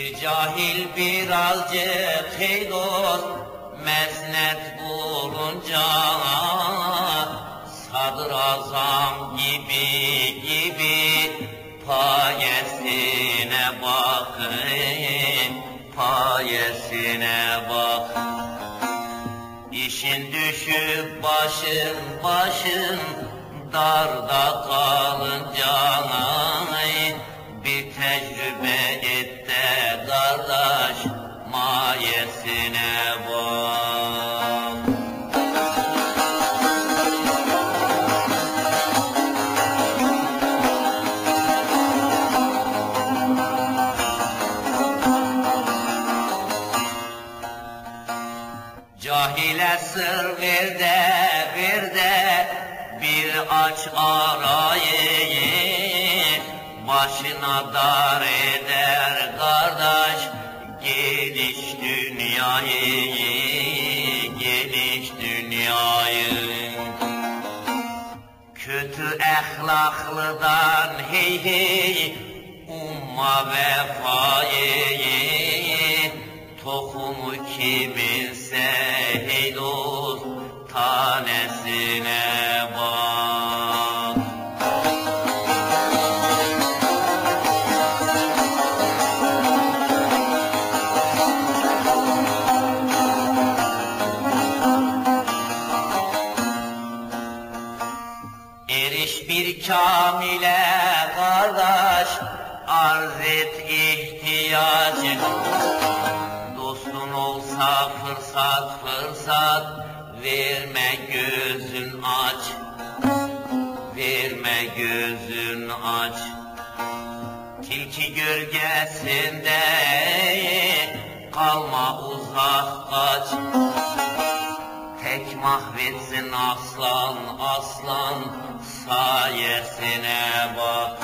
Bir cahil birazcık hey dost Mesnet bulunca Sadrazam gibi gibi Payesine bakın Payesine bak İşin düşüp başın başın darda kalınca bir tecrübe mayesine bak. Cahile sır ver de ver de bir aç arayı başına dar eder kardeş geniş dünyayı geniş dünyayı. Kötü ahlaklıdan hey hey umma vefayı tohumu kiminse hey dost tanesine Kamile kardeş arz et ihtiyacı. Dostun olsa fırsat fırsat verme gözün aç. Verme gözün aç. Tilki gölgesinde kalma uzak kaç. Tek mahvetsin aslan aslan sayesine bak.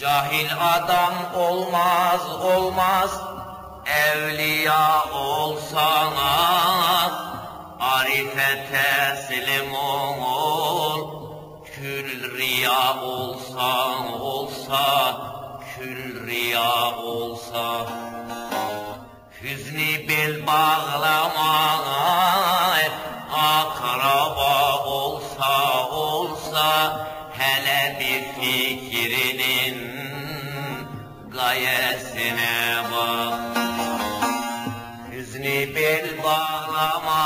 Cahil adam olmaz olmaz. Evliya olsana. Arife teslim ol riya olsan olsa Kül riya olsa. Hüzni bel bağlama Akraba olsa olsa Hele bir fikrinin gayesine bak. Hüzni bel bağlama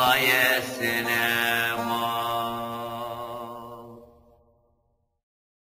الله يا